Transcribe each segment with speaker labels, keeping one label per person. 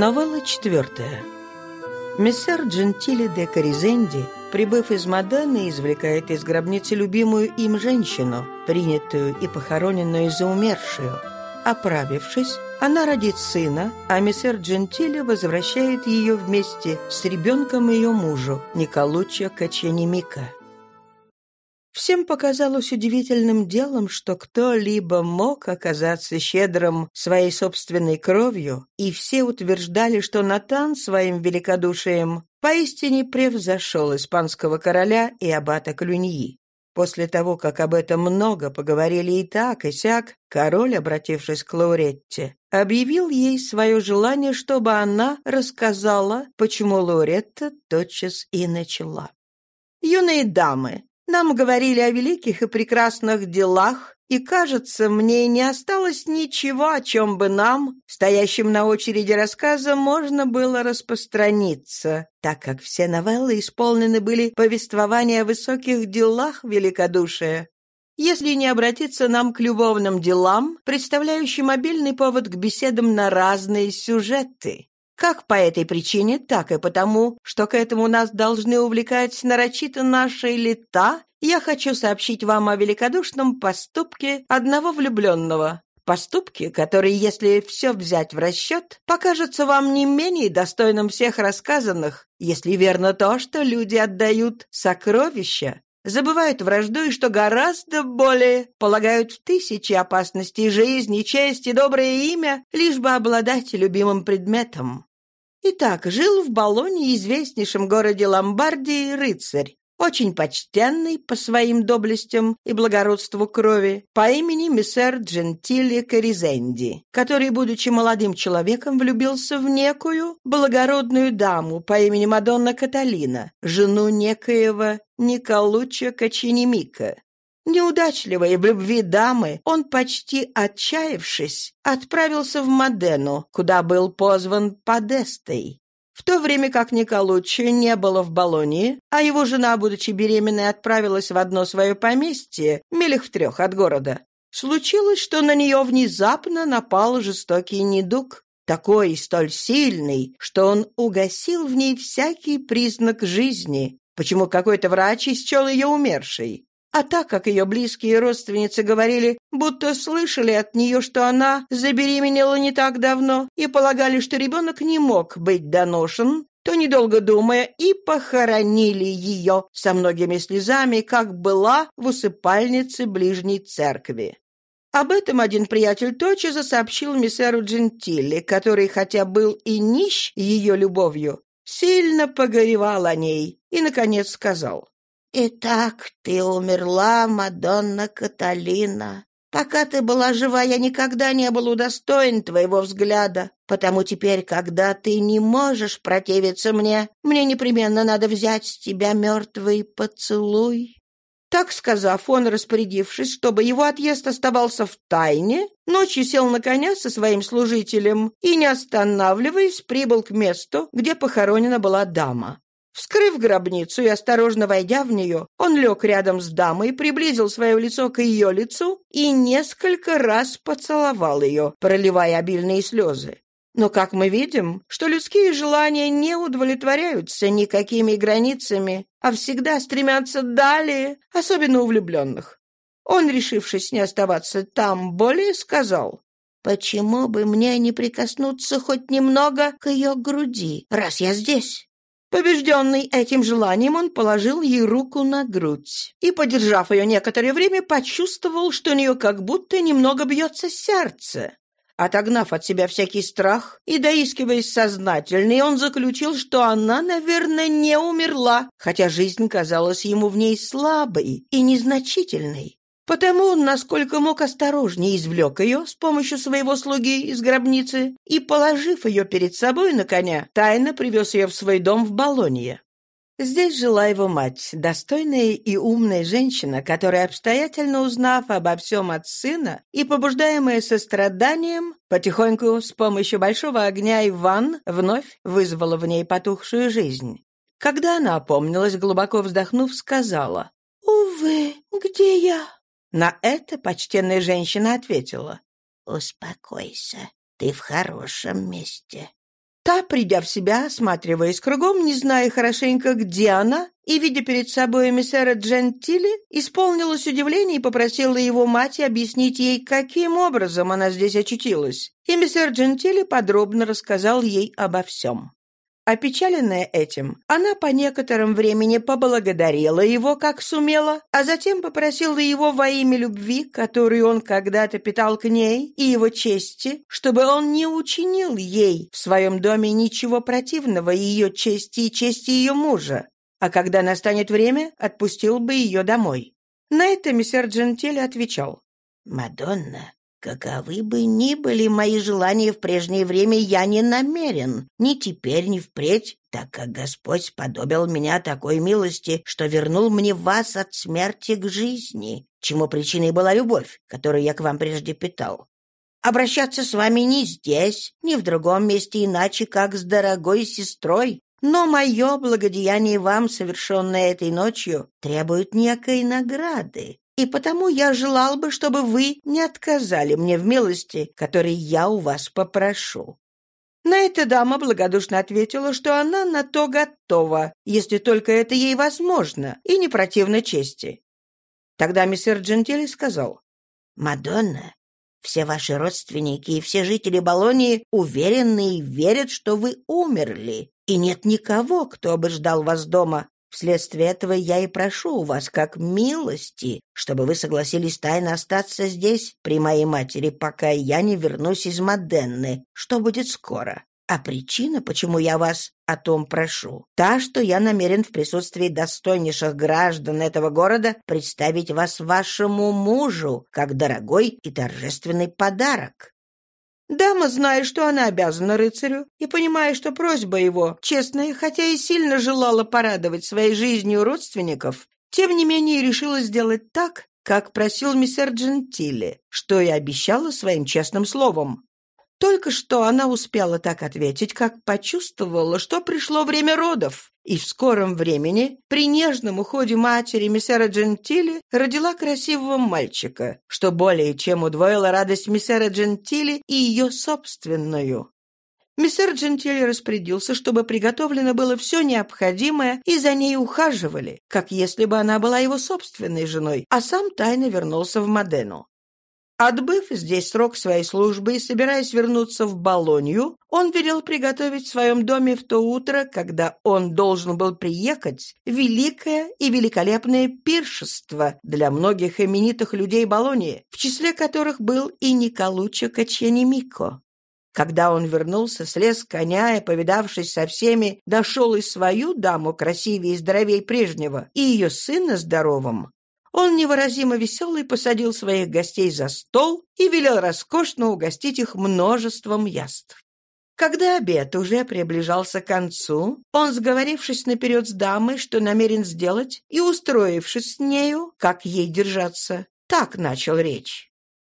Speaker 1: Новелла четвертая. Мессер Джентили де Коризенди, прибыв из Маданы, извлекает из гробницы любимую им женщину, принятую и похороненную за умершую. Оправившись, она родит сына, а мессер Джентили возвращает ее вместе с ребенком ее мужу, Николуччо Каченемика. Всем показалось удивительным делом, что кто-либо мог оказаться щедрым своей собственной кровью, и все утверждали, что Натан своим великодушием поистине превзошел испанского короля и аббата Клюньи. После того, как об этом много поговорили и так, и сяк, король, обратившись к Лауретте, объявил ей свое желание, чтобы она рассказала, почему Лауретта тотчас и начала. «Юные дамы, нам говорили о великих и прекрасных делах, и, кажется, мне не осталось ничего, о чем бы нам, стоящим на очереди рассказа, можно было распространиться, так как все новеллы исполнены были повествования о высоких делах великодушия. Если не обратиться нам к любовным делам, представляющим обильный повод к беседам на разные сюжеты. Как по этой причине, так и потому, что к этому нас должны увлекать нарочито наши лета, я хочу сообщить вам о великодушном поступке одного влюбленного. Поступке, который, если все взять в расчет, покажется вам не менее достойным всех рассказанных, если верно то, что люди отдают сокровища, забывают вражду и, что гораздо более, полагают в тысячи опасностей жизни, честь и доброе имя, лишь бы обладать любимым предметом. Итак, жил в Болоне, известнейшем городе Ломбардии, рыцарь, очень почтенный по своим доблестям и благородству крови, по имени миссер Джентили Коризенди, который, будучи молодым человеком, влюбился в некую благородную даму по имени Мадонна Каталина, жену некоего Николуччо Каченемика. Неудачливой в любви дамы, он, почти отчаявшись, отправился в Модену, куда был позван Подестой. В то время как Николуччи не было в Болонии, а его жена, будучи беременной, отправилась в одно свое поместье, милях в трех от города, случилось, что на нее внезапно напал жестокий недуг, такой и столь сильный, что он угасил в ней всякий признак жизни, почему какой-то врач исчел ее умершей. А так как ее близкие родственницы говорили, будто слышали от нее, что она забеременела не так давно, и полагали, что ребенок не мог быть доношен, то, недолго думая, и похоронили ее со многими слезами, как была в усыпальнице ближней церкви. Об этом один приятель тотчас сообщил миссеру Джентилли, который, хотя был и нищ ее любовью, сильно погоревал о ней и, наконец, сказал, «Итак, ты умерла, Мадонна Каталина. Пока ты была жива, я никогда не был удостоен твоего взгляда, потому теперь, когда ты не можешь противиться мне, мне непременно надо взять с тебя мертвый поцелуй». Так сказав, он, распорядившись, чтобы его отъезд оставался в тайне, ночью сел на коня со своим служителем и, не останавливаясь, прибыл к месту, где похоронена была дама. Вскрыв гробницу и осторожно войдя в нее, он лег рядом с дамой, приблизил свое лицо к ее лицу и несколько раз поцеловал ее, проливая обильные слезы. Но, как мы видим, что людские желания не удовлетворяются никакими границами, а всегда стремятся далее, особенно у влюбленных. Он, решившись не оставаться там более, сказал, «Почему бы мне не прикоснуться хоть немного к ее груди, раз я здесь?» Побежденный этим желанием, он положил ей руку на грудь и, подержав ее некоторое время, почувствовал, что у нее как будто немного бьется сердце. Отогнав от себя всякий страх и доискиваясь сознательный, он заключил, что она, наверное, не умерла, хотя жизнь казалась ему в ней слабой и незначительной. Потому он, насколько мог, осторожнее извлек ее с помощью своего слуги из гробницы и, положив ее перед собой на коня, тайно привез ее в свой дом в Болонье. Здесь жила его мать, достойная и умная женщина, которая, обстоятельно узнав обо всем от сына и побуждаемая состраданием, потихоньку с помощью большого огня и ванн вновь вызвала в ней потухшую жизнь. Когда она опомнилась, глубоко вздохнув, сказала, «Увы, где я?» На это почтенная женщина ответила. «Успокойся, ты в хорошем месте. Та, придя в себя, осматриваясь кругом, не зная хорошенько, где она, и, видя перед собой эмиссара Джентили, исполнилась удивление и попросила его мать объяснить ей, каким образом она здесь очутилась. Эмиссар Джентили подробно рассказал ей обо всем. Опечаленная этим, она по некотором времени поблагодарила его, как сумела, а затем попросила его во имя любви, которую он когда-то питал к ней, и его чести, чтобы он не учинил ей в своем доме ничего противного ее чести и чести ее мужа, а когда настанет время, отпустил бы ее домой. На это мессер Джентиль отвечал. «Мадонна, Каковы бы ни были мои желания в прежнее время, я не намерен, ни теперь, ни впредь, так как Господь сподобил меня такой милости, что вернул мне вас от смерти к жизни, чему причиной была любовь, которую я к вам прежде питал. Обращаться с вами ни здесь, ни в другом месте иначе, как с дорогой сестрой, но мое благодеяние вам, совершенное этой ночью, требует некой награды, и потому я желал бы, чтобы вы не отказали мне в милости, которой я у вас попрошу». На это дама благодушно ответила, что она на то готова, если только это ей возможно и не противно чести. Тогда мистер Джентили сказал, «Мадонна, все ваши родственники и все жители Болонии уверены и верят, что вы умерли, и нет никого, кто бы ждал вас дома, Вследствие этого я и прошу у вас как милости, чтобы вы согласились тайно остаться здесь при моей матери, пока я не вернусь из Моденны, что будет скоро. А причина, почему я вас о том прошу, та, что я намерен в присутствии достойнейших граждан этого города представить вас вашему мужу как дорогой и торжественный подарок. Дама, зная, что она обязана рыцарю, и понимая, что просьба его, честная, хотя и сильно желала порадовать своей жизнью родственников, тем не менее решила сделать так, как просил мистер Джентили, что и обещала своим честным словом. Только что она успела так ответить, как почувствовала, что пришло время родов, и в скором времени, при нежном уходе матери миссера Джентили, родила красивого мальчика, что более чем удвоило радость миссера Джентили и ее собственную. Миссер Джентили распорядился, чтобы приготовлено было все необходимое, и за ней ухаживали, как если бы она была его собственной женой, а сам тайно вернулся в Модену. Отбыв здесь срок своей службы и собираясь вернуться в Болонью, он велел приготовить в своем доме в то утро, когда он должен был приехать, великое и великолепное пиршество для многих именитых людей Болонии, в числе которых был и Николучо Каченемико. Когда он вернулся, слез коня и, повидавшись со всеми, дошел и свою даму красивее и здоровее прежнего, и ее сына здоровым, он невыразимо веселый посадил своих гостей за стол и велел роскошно угостить их множеством яств. Когда обед уже приближался к концу, он, сговорившись наперед с дамой, что намерен сделать, и устроившись с нею, как ей держаться, так начал речь.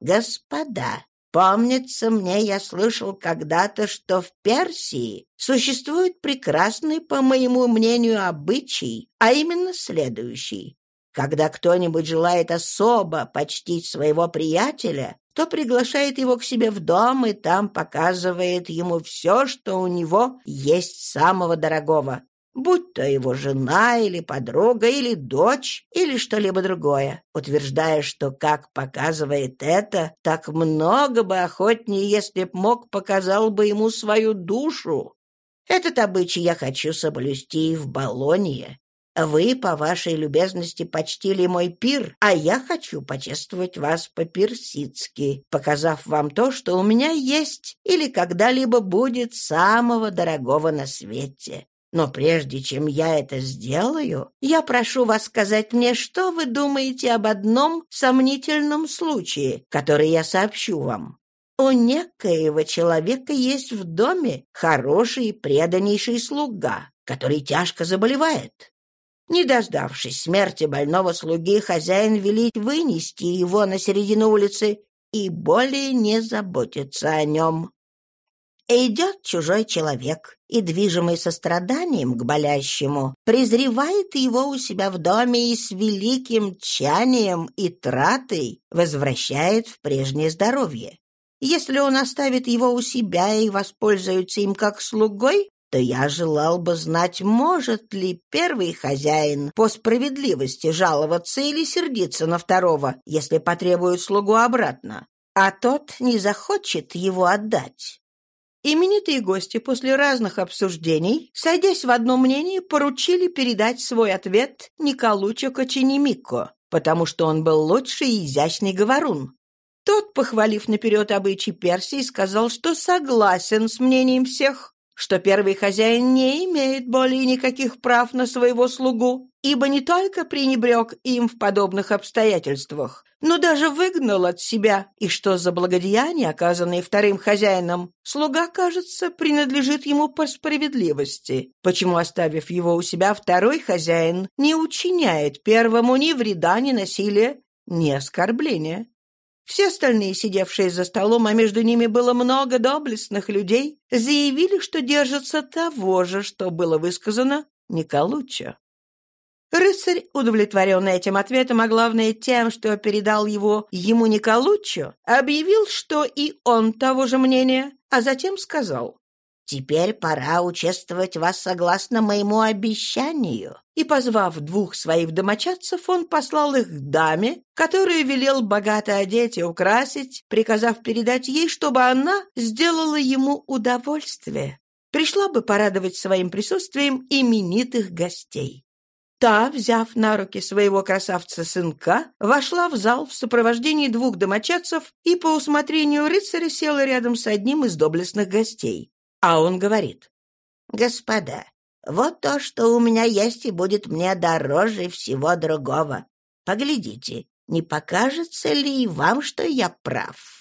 Speaker 1: «Господа, помнится мне, я слышал когда-то, что в Персии существует прекрасный, по моему мнению, обычай, а именно следующий. Когда кто-нибудь желает особо почтить своего приятеля, то приглашает его к себе в дом и там показывает ему все, что у него есть самого дорогого, будь то его жена или подруга или дочь или что-либо другое, утверждая, что как показывает это, так много бы охотнее, если б мог, показал бы ему свою душу. Этот обычай я хочу соблюсти и в Болонье, вы, по вашей любезности, почтили мой пир, а я хочу почествовать вас по-персидски, показав вам то, что у меня есть или когда-либо будет самого дорогого на свете. Но прежде чем я это сделаю, я прошу вас сказать мне, что вы думаете об одном сомнительном случае, который я сообщу вам. У некоего человека есть в доме хороший преданнейший слуга, который тяжко заболевает. Не дождавшись смерти больного слуги, хозяин велит вынести его на середину улицы и более не заботиться о нем. Идет чужой человек и, движимый состраданием к болящему, презревает его у себя в доме и с великим тчанием и тратой возвращает в прежнее здоровье. Если он оставит его у себя и воспользуется им как слугой, то я желал бы знать, может ли первый хозяин по справедливости жаловаться или сердиться на второго, если потребует слугу обратно, а тот не захочет его отдать. Именитые гости после разных обсуждений, сойдясь в одном мнении, поручили передать свой ответ Николучо Коченемико, потому что он был лучший и изящный говорун. Тот, похвалив наперед обычай Персии, сказал, что согласен с мнением всех, что первый хозяин не имеет более никаких прав на своего слугу, ибо не только пренебрег им в подобных обстоятельствах, но даже выгнал от себя, и что за благодеяние, оказанное вторым хозяином, слуга, кажется, принадлежит ему по справедливости, почему, оставив его у себя, второй хозяин не учиняет первому ни вреда, ни насилия, ни оскорбления. Все остальные, сидевшие за столом, а между ними было много доблестных людей, заявили, что держатся того же, что было высказано Николуччо. Рыцарь, удовлетворенный этим ответом, а главное тем, что передал его ему Николуччо, объявил, что и он того же мнения, а затем сказал Теперь пора участвовать вас согласно моему обещанию». И, позвав двух своих домочадцев, он послал их к даме, которую велел богато одеть и украсить, приказав передать ей, чтобы она сделала ему удовольствие. Пришла бы порадовать своим присутствием именитых гостей. Та, взяв на руки своего красавца-сынка, вошла в зал в сопровождении двух домочадцев и по усмотрению рыцаря села рядом с одним из доблестных гостей. А он говорит, «Господа, вот то, что у меня есть и будет мне дороже всего другого. Поглядите, не покажется ли вам, что я прав?»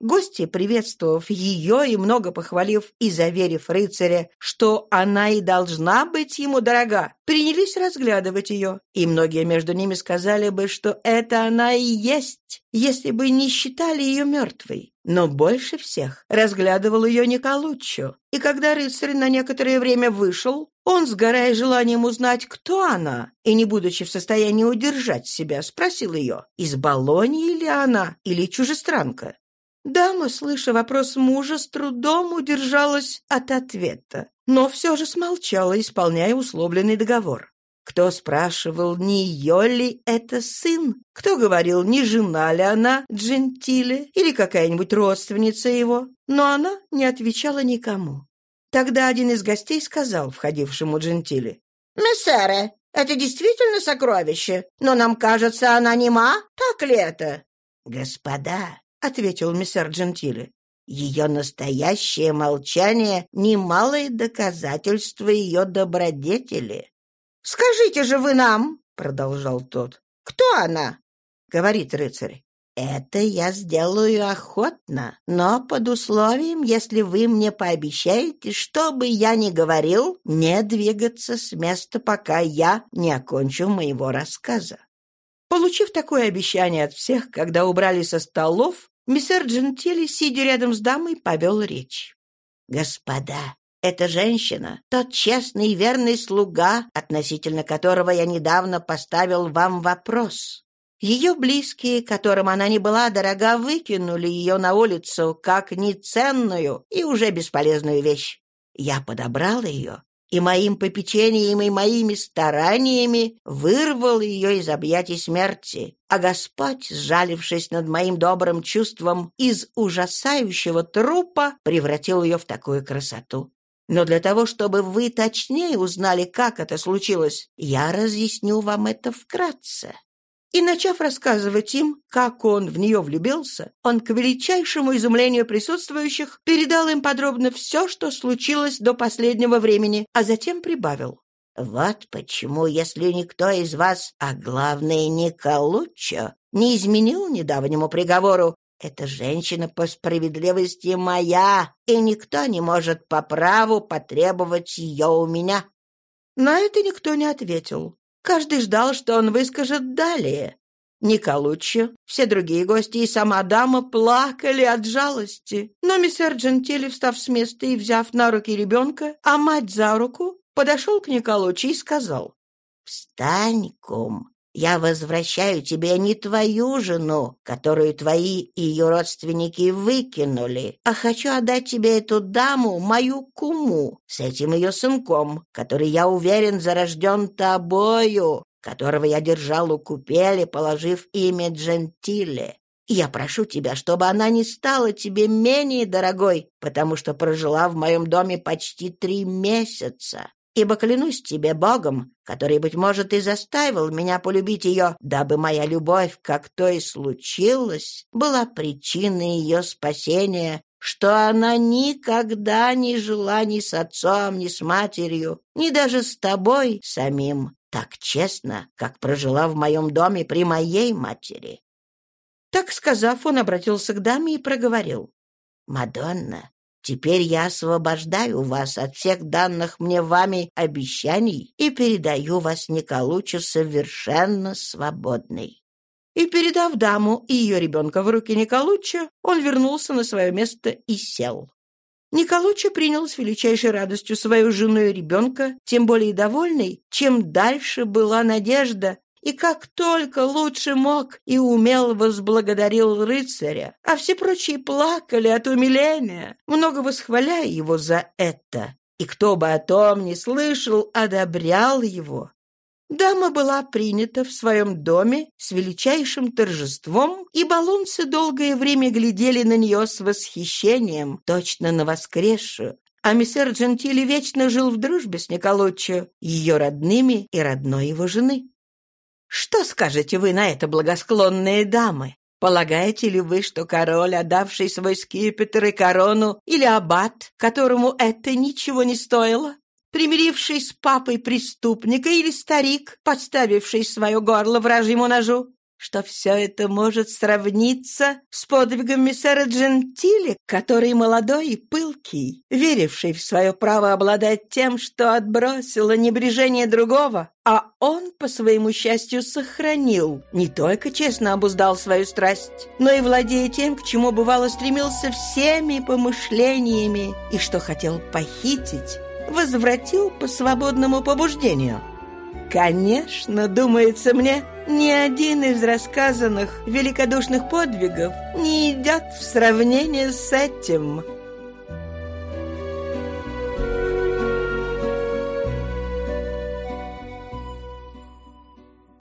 Speaker 1: Гости, приветствовав ее и много похвалив и заверив рыцаря, что она и должна быть ему дорога, принялись разглядывать ее, и многие между ними сказали бы, что это она и есть, если бы не считали ее мертвой. Но больше всех разглядывал ее Николуччо, и когда рыцарь на некоторое время вышел, он, сгорая желанием узнать, кто она, и не будучи в состоянии удержать себя, спросил ее, из Болонии ли она или чужестранка. Дама, слыша вопрос мужа, с трудом удержалась от ответа, но все же смолчала, исполняя условленный договор. Кто спрашивал, не ее ли это сын? Кто говорил, не жена ли она Джентиле или какая-нибудь родственница его? Но она не отвечала никому. Тогда один из гостей сказал входившему Джентиле, «Мессере, это действительно сокровище, но нам кажется, она нема, так ли это?» «Господа, — ответил мистер Джентили. «Ее настоящее молчание — немалое доказательство ее добродетели». «Скажите же вы нам!» — продолжал тот. «Кто она?» — говорит рыцарь. «Это я сделаю охотно, но под условием, если вы мне пообещаете, что бы я ни говорил, не двигаться с места, пока я не окончу моего рассказа». Получив такое обещание от всех, когда убрали со столов, мистер Джентили, сидя рядом с дамой, повел речь. «Господа, эта женщина — тот честный и верный слуга, относительно которого я недавно поставил вам вопрос. Ее близкие, которым она не была дорога, выкинули ее на улицу как неценную и уже бесполезную вещь. Я подобрал ее и моим попечением и моими стараниями вырвал ее из объятий смерти, а Господь, сжалившись над моим добрым чувством, из ужасающего трупа превратил ее в такую красоту. Но для того, чтобы вы точнее узнали, как это случилось, я разъясню вам это вкратце. И, начав рассказывать им, как он в нее влюбился, он, к величайшему изумлению присутствующих, передал им подробно все, что случилось до последнего времени, а затем прибавил. «Вот почему, если никто из вас, а главное, Николуччо, не изменил недавнему приговору, эта женщина по справедливости моя, и никто не может по праву потребовать ее у меня». На это никто не ответил. Каждый ждал, что он выскажет далее. Николуччо, все другие гости и сама дама плакали от жалости. Но мистер Джентили, встав с места и взяв на руки ребенка, а мать за руку, подошел к Николуччо и сказал, «Встань, кум, Я возвращаю тебе не твою жену, которую твои и ее родственники выкинули, а хочу отдать тебе эту даму, мою куму, с этим ее сынком, который, я уверен, зарожден тобою, которого я держал у купели, положив имя Джентиле. Я прошу тебя, чтобы она не стала тебе менее дорогой, потому что прожила в моем доме почти три месяца. Ибо клянусь тебе Богом, который, быть может, и заставил меня полюбить ее, дабы моя любовь, как то и случилось, была причиной ее спасения, что она никогда не жила ни с отцом, ни с матерью, ни даже с тобой самим, так честно, как прожила в моем доме при моей матери. Так сказав, он обратился к даме и проговорил. «Мадонна, теперь я освобождаю вас от всех данных мне вами обещаний и передаю вас Николучу совершенно свободной». И, передав даму и ее ребенка в руки Николуча, он вернулся на свое место и сел. Николуча принял с величайшей радостью свою жену и ребенка, тем более довольный, чем дальше была надежда, и как только лучше мог и умел возблагодарил рыцаря, а все прочие плакали от умиления, много восхваляя его за это. И кто бы о том не слышал, одобрял его. Дама была принята в своем доме с величайшим торжеством, и балунцы долгое время глядели на нее с восхищением, точно на воскресшую, а мистер Джентили вечно жил в дружбе с Николоччо, ее родными и родной его жены. Что скажете вы на это, благосклонные дамы? Полагаете ли вы, что король, отдавший свой скипетр и корону, или аббат, которому это ничего не стоило, примиривший с папой преступника или старик, подставивший свое горло вражьему ножу, что все это может сравниться с подвигом миссера Джентили, который молодой и пылкий, веривший в свое право обладать тем, что отбросило небрежение другого, а он, по своему счастью, сохранил, не только честно обуздал свою страсть, но и, владея тем, к чему бывало стремился всеми помышлениями и что хотел похитить, возвратил по свободному побуждению. Конечно, думается мне, ни один из рассказанных великодушных подвигов не идет в сравнение с этим.